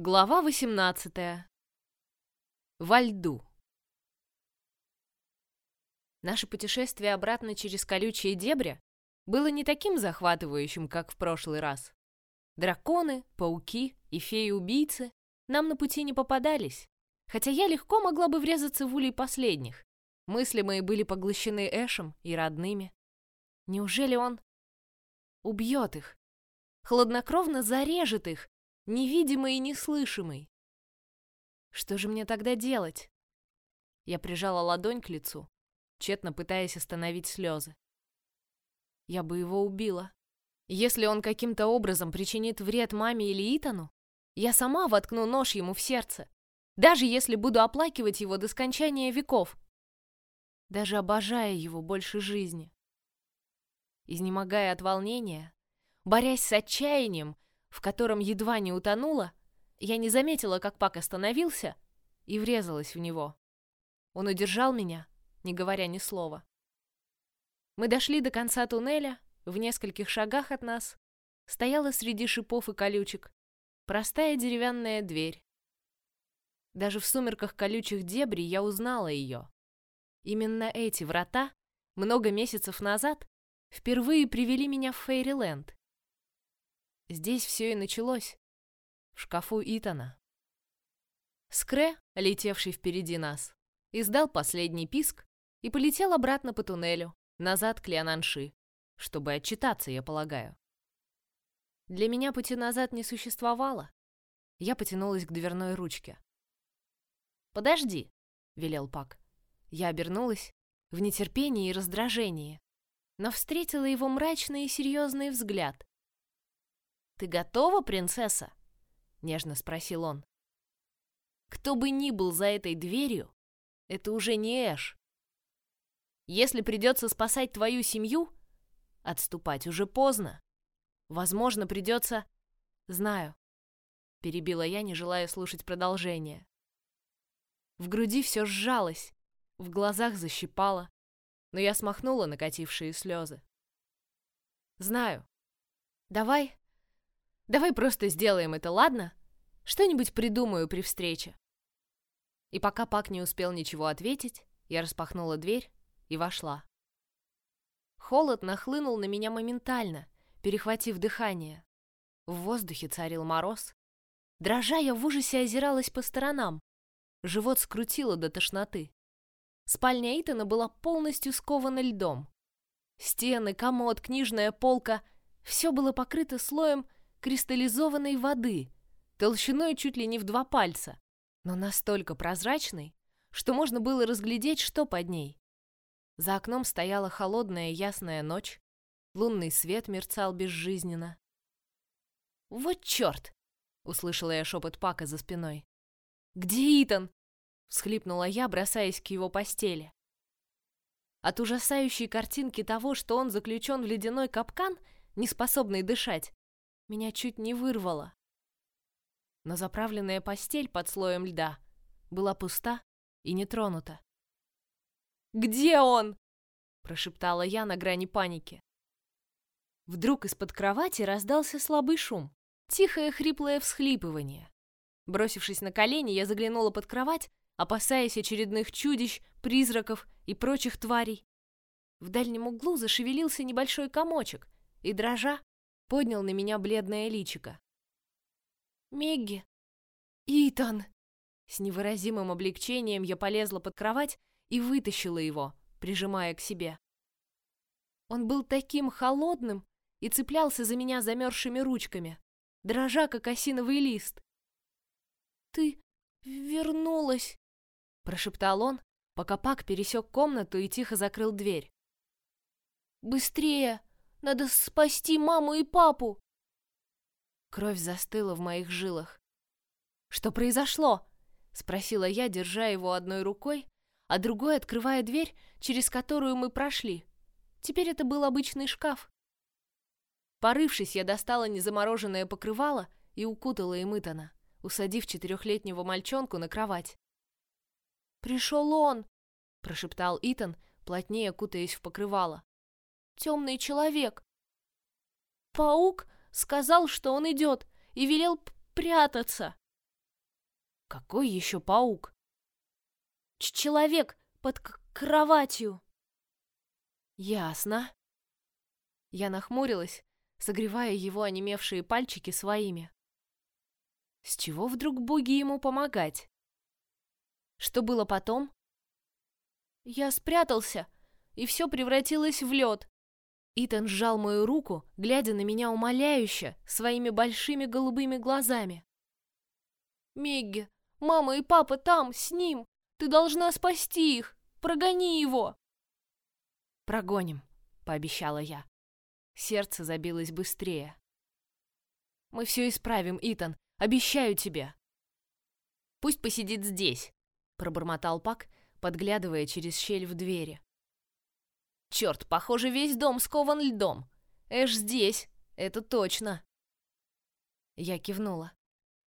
Глава 18. Во льду. Наше путешествие обратно через колючие дебри было не таким захватывающим, как в прошлый раз. Драконы, пауки и феи-убийцы нам на пути не попадались, хотя я легко могла бы врезаться в улей последних. Мысли мои были поглощены Эшем и родными. Неужели он убьет их? Хладнокровно зарежет их, невидимый и неслышимый. Что же мне тогда делать? Я прижала ладонь к лицу, тщетно пытаясь остановить слезы. Я бы его убила. Если он каким-то образом причинит вред маме или Итану, я сама воткну нож ему в сердце, даже если буду оплакивать его до скончания веков, даже обожая его больше жизни. Изнемогая от волнения, борясь с отчаянием, в котором едва не утонула, я не заметила, как Пак остановился и врезалась в него. Он удержал меня, не говоря ни слова. Мы дошли до конца туннеля, в нескольких шагах от нас стояла среди шипов и колючек простая деревянная дверь. Даже в сумерках колючих дебрей я узнала ее. Именно эти врата много месяцев назад впервые привели меня в Фейриленд. Здесь все и началось. В шкафу Итана. Скре, летевший впереди нас, издал последний писк и полетел обратно по туннелю, назад к Леонанши, чтобы отчитаться, я полагаю. Для меня пути назад не существовало. Я потянулась к дверной ручке. «Подожди», — велел Пак. Я обернулась в нетерпении и раздражении, но встретила его мрачный и серьезный взгляд. «Ты готова, принцесса?» — нежно спросил он. «Кто бы ни был за этой дверью, это уже не Эш. Если придется спасать твою семью, отступать уже поздно. Возможно, придется... Знаю. Перебила я, не желая слушать продолжение. В груди все сжалось, в глазах защипало, но я смахнула накатившие слезы. Знаю. Давай Давай просто сделаем это, ладно? Что-нибудь придумаю при встрече. И пока Пак не успел ничего ответить, я распахнула дверь и вошла. Холод нахлынул на меня моментально, перехватив дыхание. В воздухе царил мороз. Дрожа, я в ужасе озиралась по сторонам. Живот скрутило до тошноты. Спальня Итана была полностью скована льдом. Стены, комод, книжная полка — все было покрыто слоем кристаллизованной воды, толщиной чуть ли не в два пальца, но настолько прозрачной, что можно было разглядеть, что под ней. За окном стояла холодная ясная ночь, лунный свет мерцал безжизненно. «Вот черт!» — услышала я шепот Пака за спиной. «Где Итан?» — всхлипнула я, бросаясь к его постели. От ужасающей картинки того, что он заключен в ледяной капкан, не способный дышать, меня чуть не вырвало. Но заправленная постель под слоем льда была пуста и не тронута. «Где он?» – прошептала я на грани паники. Вдруг из-под кровати раздался слабый шум, тихое хриплое всхлипывание. Бросившись на колени, я заглянула под кровать, опасаясь очередных чудищ, призраков и прочих тварей. В дальнем углу зашевелился небольшой комочек, и, дрожа, поднял на меня бледное личико. «Мегги! Итан!» С невыразимым облегчением я полезла под кровать и вытащила его, прижимая к себе. Он был таким холодным и цеплялся за меня замерзшими ручками, дрожа, как осиновый лист. «Ты вернулась!» — прошептал он, пока Пак пересек комнату и тихо закрыл дверь. «Быстрее! Надо спасти маму и папу!» Кровь застыла в моих жилах. «Что произошло?» — спросила я, держа его одной рукой, а другой открывая дверь, через которую мы прошли. Теперь это был обычный шкаф. Порывшись, я достала незамороженное покрывало и укутала им Итана, усадив четырехлетнего мальчонку на кровать. «Пришел он!» — прошептал Итан, плотнее кутаясь в покрывало темный человек. Паук сказал, что он идет, и велел прятаться. Какой еще паук? Ч Человек под кроватью. Ясно. Я нахмурилась, согревая его онемевшие пальчики своими. С чего вдруг боги ему помогать? Что было потом? Я спрятался, и все превратилось в лед. Итан сжал мою руку, глядя на меня умоляюще, своими большими голубыми глазами. «Мегги, мама и папа там, с ним! Ты должна спасти их! Прогони его!» «Прогоним», — пообещала я. Сердце забилось быстрее. «Мы все исправим, Итан, обещаю тебе!» «Пусть посидит здесь», — пробормотал Пак, подглядывая через щель в двери. Черт, похоже, весь дом скован льдом. Эш здесь, это точно. Я кивнула.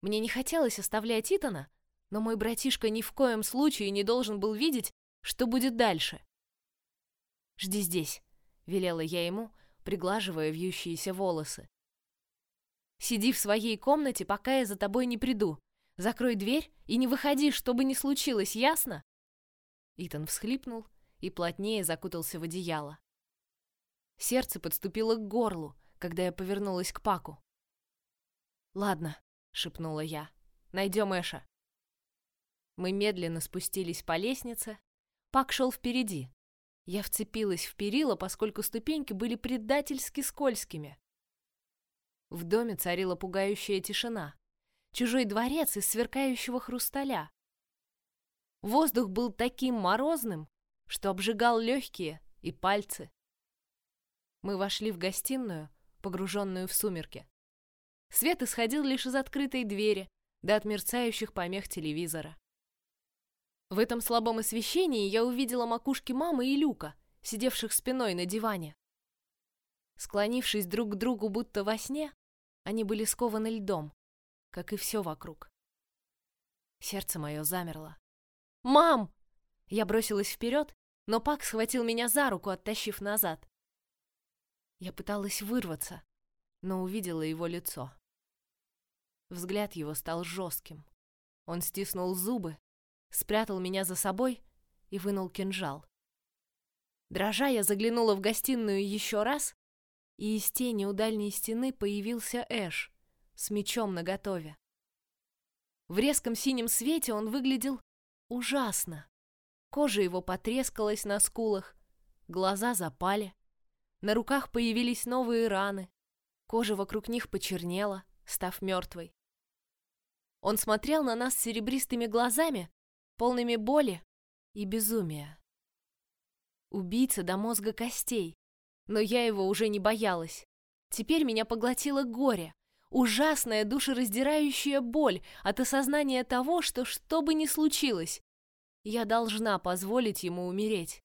Мне не хотелось оставлять Итана, но мой братишка ни в коем случае не должен был видеть, что будет дальше. «Жди здесь», — велела я ему, приглаживая вьющиеся волосы. «Сиди в своей комнате, пока я за тобой не приду. Закрой дверь и не выходи, что бы ни случилось, ясно?» Итан всхлипнул и плотнее закутался в одеяло. Сердце подступило к горлу, когда я повернулась к Паку. «Ладно», — шепнула я, — «найдем Эша». Мы медленно спустились по лестнице. Пак шел впереди. Я вцепилась в перила, поскольку ступеньки были предательски скользкими. В доме царила пугающая тишина. Чужой дворец из сверкающего хрусталя. Воздух был таким морозным, что обжигал легкие и пальцы. Мы вошли в гостиную, погруженную в сумерки. Свет исходил лишь из открытой двери, да от мерцающих помех телевизора. В этом слабом освещении я увидела макушки мамы и Люка, сидевших спиной на диване. Склонившись друг к другу будто во сне, они были скованы льдом, как и все вокруг. Сердце мое замерло. «Мам!» Я бросилась вперед, но Пак схватил меня за руку, оттащив назад. Я пыталась вырваться, но увидела его лицо. Взгляд его стал жестким. Он стиснул зубы, спрятал меня за собой и вынул кинжал. Дрожа, я заглянула в гостиную еще раз, и из тени у дальней стены появился Эш с мечом наготове. В резком синем свете он выглядел ужасно. Кожа его потрескалась на скулах, глаза запали, на руках появились новые раны, кожа вокруг них почернела, став мертвой. Он смотрел на нас серебристыми глазами, полными боли и безумия. Убийца до мозга костей, но я его уже не боялась. Теперь меня поглотило горе, ужасная душераздирающая боль от осознания того, что что бы ни случилось, я должна позволить ему умереть.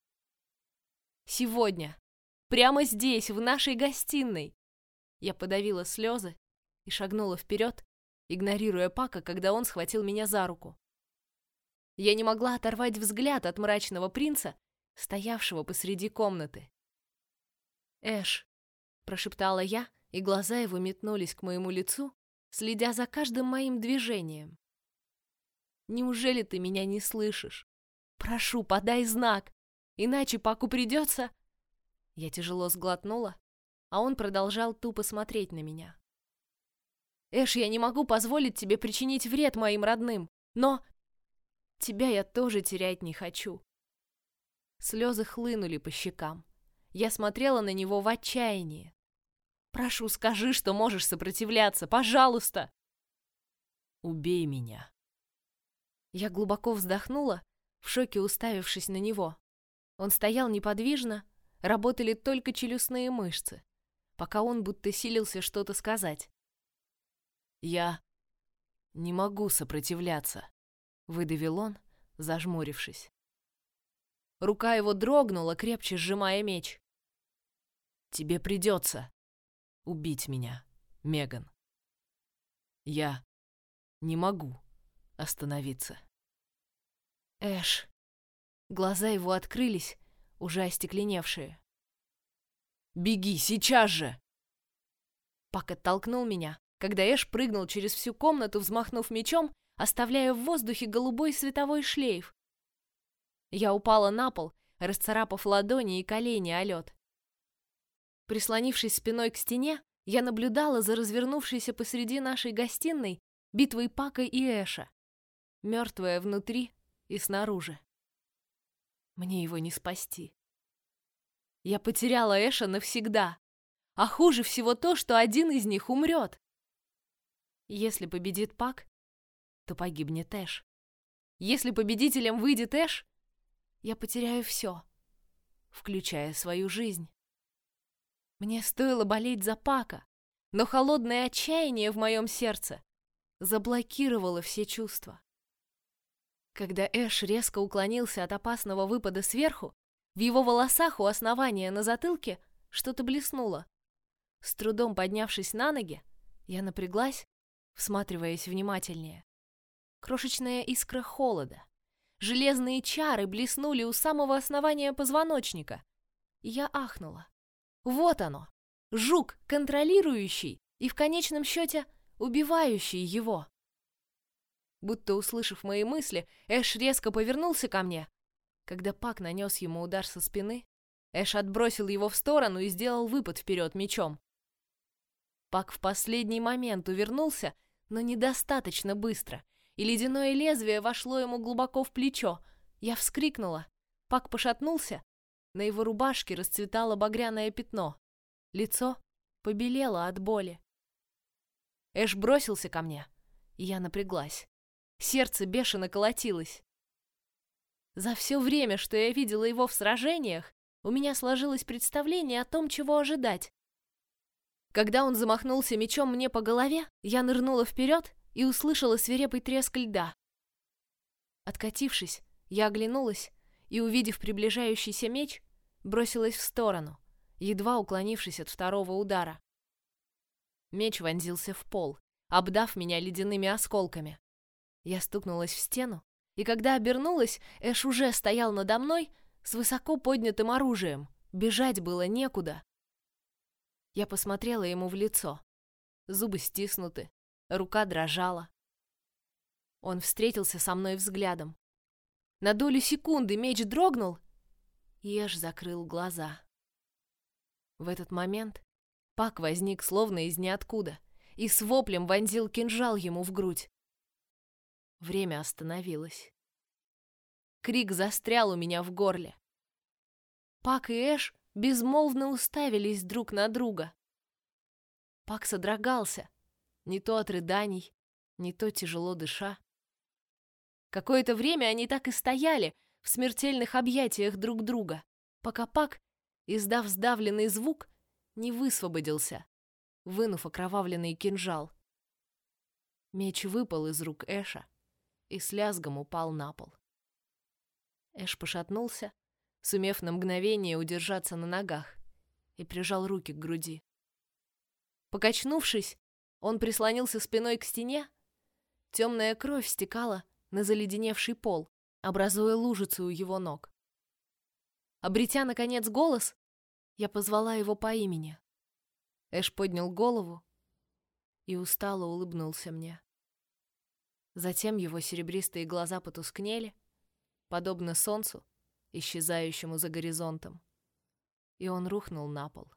Сегодня, прямо здесь, в нашей гостиной. Я подавила слезы и шагнула вперед, игнорируя Пака, когда он схватил меня за руку. Я не могла оторвать взгляд от мрачного принца, стоявшего посреди комнаты. «Эш», — прошептала я, и глаза его метнулись к моему лицу, следя за каждым моим движением. «Неужели ты меня не слышишь? Прошу, подай знак, иначе Паку придется...» Я тяжело сглотнула, а он продолжал тупо смотреть на меня. «Эш, я не могу позволить тебе причинить вред моим родным, но тебя я тоже терять не хочу». Слезы хлынули по щекам. Я смотрела на него в отчаянии. «Прошу, скажи, что можешь сопротивляться, пожалуйста!» «Убей меня!» Я глубоко вздохнула в шоке уставившись на него. Он стоял неподвижно, работали только челюстные мышцы, пока он будто силился что-то сказать. «Я не могу сопротивляться», — выдавил он, зажмурившись. Рука его дрогнула, крепче сжимая меч. «Тебе придется убить меня, Меган. Я не могу остановиться». Эш. Глаза его открылись, уже остекленевшие. «Беги, сейчас же!» Пак оттолкнул меня, когда Эш прыгнул через всю комнату, взмахнув мечом, оставляя в воздухе голубой световой шлейф. Я упала на пол, расцарапав ладони и колени о лед. Прислонившись спиной к стене, я наблюдала за развернувшейся посреди нашей гостиной битвой Пака и Эша, мертвая внутри и снаружи. Мне его не спасти. Я потеряла Эша навсегда, а хуже всего то, что один из них умрет. Если победит Пак, то погибнет Эш. Если победителем выйдет Эш, я потеряю все, включая свою жизнь. Мне стоило болеть за Пака, но холодное отчаяние в моем сердце заблокировало все чувства. Когда Эш резко уклонился от опасного выпада сверху, в его волосах у основания на затылке что-то блеснуло. С трудом поднявшись на ноги, я напряглась, всматриваясь внимательнее. Крошечная искра холода. Железные чары блеснули у самого основания позвоночника. Я ахнула. Вот оно! Жук, контролирующий и в конечном счете убивающий его. Будто услышав мои мысли, Эш резко повернулся ко мне. Когда Пак нанес ему удар со спины, Эш отбросил его в сторону и сделал выпад вперед мечом. Пак в последний момент увернулся, но недостаточно быстро, и ледяное лезвие вошло ему глубоко в плечо. Я вскрикнула. Пак пошатнулся. На его рубашке расцветало багряное пятно. Лицо побелело от боли. Эш бросился ко мне, и я напряглась. Сердце бешено колотилось. За все время, что я видела его в сражениях, у меня сложилось представление о том, чего ожидать. Когда он замахнулся мечом мне по голове, я нырнула вперед и услышала свирепый треск льда. Откатившись, я оглянулась и, увидев приближающийся меч, бросилась в сторону, едва уклонившись от второго удара. Меч вонзился в пол, обдав меня ледяными осколками. Я стукнулась в стену, и когда обернулась, Эш уже стоял надо мной с высоко поднятым оружием. Бежать было некуда. Я посмотрела ему в лицо. Зубы стиснуты, рука дрожала. Он встретился со мной взглядом. На долю секунды меч дрогнул, и Эш закрыл глаза. В этот момент Пак возник словно из ниоткуда и с воплем вонзил кинжал ему в грудь. Время остановилось. Крик застрял у меня в горле. Пак и Эш безмолвно уставились друг на друга. Пак содрогался, не то от рыданий, не то тяжело дыша. Какое-то время они так и стояли в смертельных объятиях друг друга, пока Пак, издав сдавленный звук, не высвободился, вынув окровавленный кинжал. Меч выпал из рук Эша и с лязгом упал на пол. Эш пошатнулся, сумев на мгновение удержаться на ногах, и прижал руки к груди. Покачнувшись, он прислонился спиной к стене. Темная кровь стекала на заледеневший пол, образуя лужицу у его ног. Обретя, наконец, голос, я позвала его по имени. Эш поднял голову и устало улыбнулся мне. Затем его серебристые глаза потускнели, подобно солнцу, исчезающему за горизонтом, и он рухнул на пол.